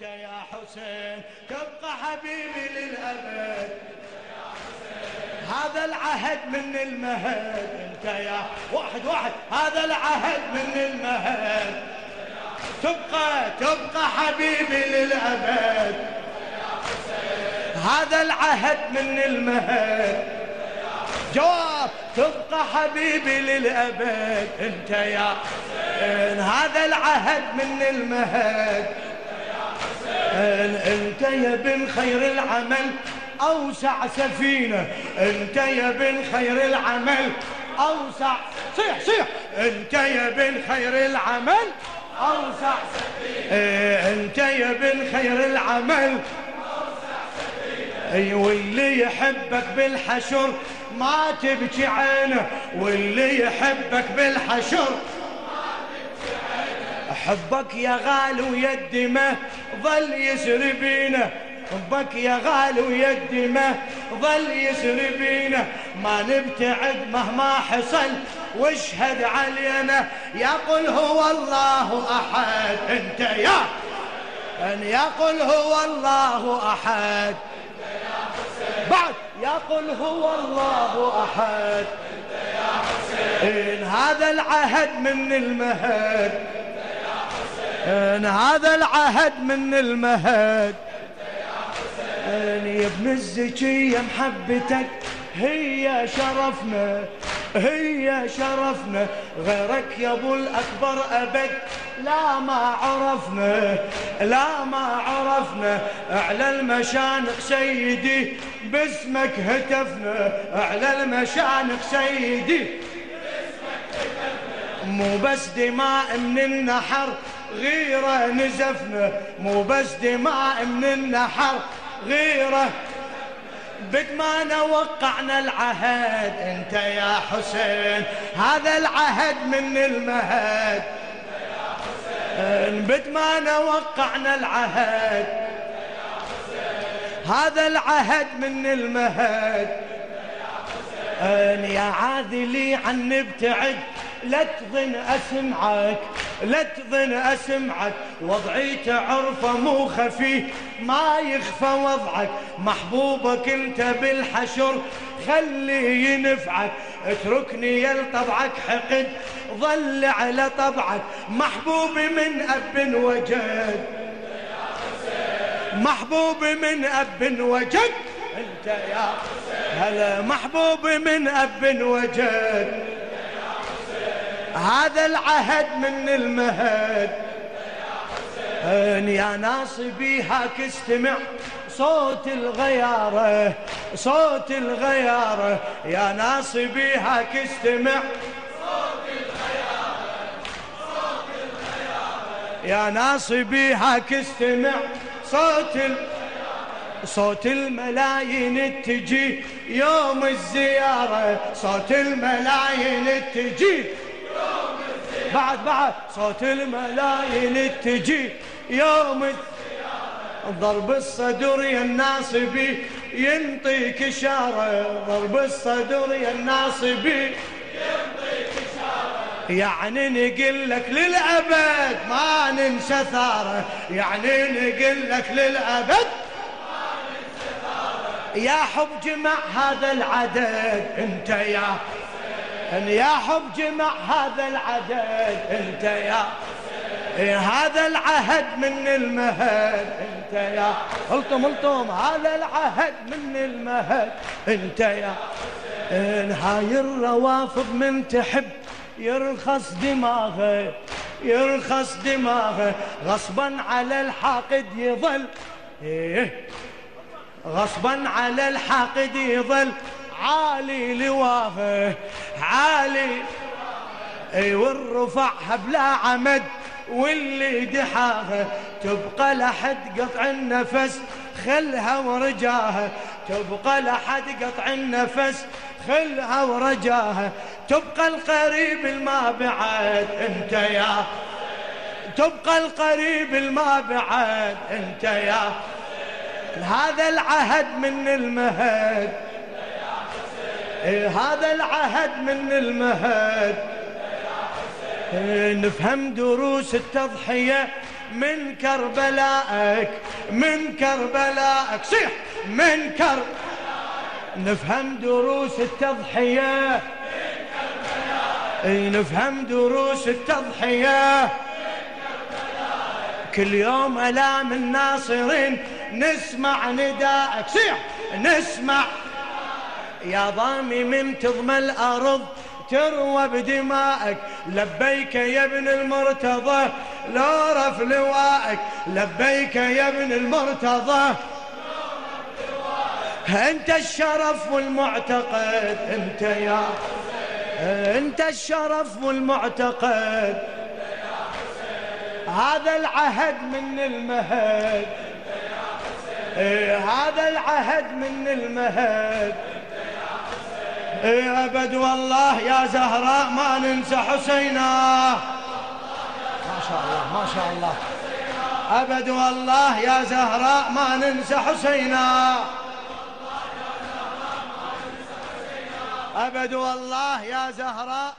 انت يا حسين تبقى حبيبي للأبد. هذا العهد من المهد. أنت يا واحد واحد. هذا العهد من المهد. تبقى تبقى حبيبي للأبد. هذا العهد من المهد. جواب تبقى حبيبي للأبد. أنت يا حسين هذا العهد من المهد. أنت يا ابن خير العمل أوسع سفينة. أنت يا ابن خير العمل أوسع. صيح صيح. أنت يا ابن خير العمل أوسع سفينة. أنت يا ابن خير العمل أي واللي يحبك بالحشر ما تبكي عينه. واللي يحبك بالحشر حبك يا غالي ويدي ما ظل يسري بينا حبك يا غالي ويدي ما ظل يسري بينا ما نبتعد مهما حصل واشهد علينا. يقول هو الله أحد. أنت يا أن يقول هو الله أحد. بعد يقول هو الله أحد. إن هذا العهد من المهد. إن هذا العهد من المهد. يا ابن الزكية محبتك هي شرفنا هي شرفنا. غيرك يا أبو الأكبر أبد لا ما عرفنا لا ما عرفنا. على المشانق سيدي باسمك هتفنا. على المشانق سيدي مو بس دماء من النحر غيره نزفنا مو بس دماء من النحر. غيره بد ما وقعنا العهد انت يا حسين هذا العهد من المهد. بد ما وقعنا العهد. هذا العهد من المهد. يا عاذلي عن ابتعد لا تظن أسمعك لا تظن أسمعك. وضعي تعرفه مو خفي ما يخفى وضعك. محبوبك انت بالحشر خلي ينفعك. اتركني يا طبعك حقد ظل على طبعك. محبوب من أب وجد. محبوب من أب وجد. أنت يا هلا محبوب من أب وجد. هذا العهد من المهد. يا ناصبي هاك استمع. صوت الغيارة صوت الغيارة. يا ناصبي هاك استمع. صوت الغيارة صوت الغيارة يا ناصبي هاك استمع. صوت صوت الملايين تجي. يوم الزيارة صوت الملايين تجي. بعد بعد صوت الملايين تجي يوم ضرب الصدر يا الناصبي ينطيك إشارة ضرب الصدر يا الناصبي ينطيك يعني نقول لك للأبد ما ننسى ثارة يعني نقول لك للأبد يا حب جمع هذا العدد أنت يا أن يا حب جمع هذا العدد أنت يا إيه هذا العهد من المهد أنت يا ألطم ألطم. هذا العهد من المهد أنت يا إن هاي الروافض من تحب يرخص دماغه يرخص دماغه. غصبا على الحاقد يظل إيه غصبا على الحاقد يظل. عالي لواه عالي. أي والرفعها بلا عمد واللي دحاها تبقى لحد قطع النفس خلها ورجاها. تبقى لحد قطع النفس خلها ورجاها. تبقى القريب الما بعد انت يا تبقى القريب الما بعد انت يا. هذا العهد من المهد. هذا العهد من المهد. نفهم دروس التضحية من كربلائك من كربلائك. صيح من كر نفهم دروس التضحية. نفهم دروس التضحية. كل يوم ألام الناصرين نسمع نداءك صيح نسمع يا ضامي من تضمى الأرض تروى بدمائك. لبيك يا ابن المرتضى لو رف لوائك. لبيك يا ابن المرتضى أنت الشرف والمعتقد. أنت يا أنت الشرف والمعتقد. هذا العهد من المهد. إيه هذا العهد من المهد. إيه أبد والله يا زهراء ما ننسى حسينا. ما شاء الله ما شاء الله. أبد والله يا زهراء ما ننسى حسينا. أبد والله يا زهراء